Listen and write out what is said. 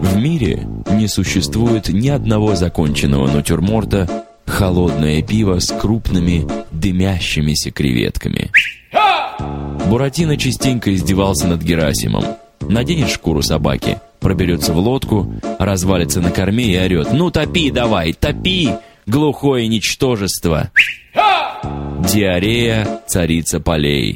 В мире не существует ни одного законченного натюрморта «Холодное пиво с крупными дымящимися креветками». Буратино частенько издевался над Герасимом. Наденет шкуру собаки, проберется в лодку, развалится на корме и орет «Ну топи давай, топи, глухое ничтожество!» Диарея царица полей.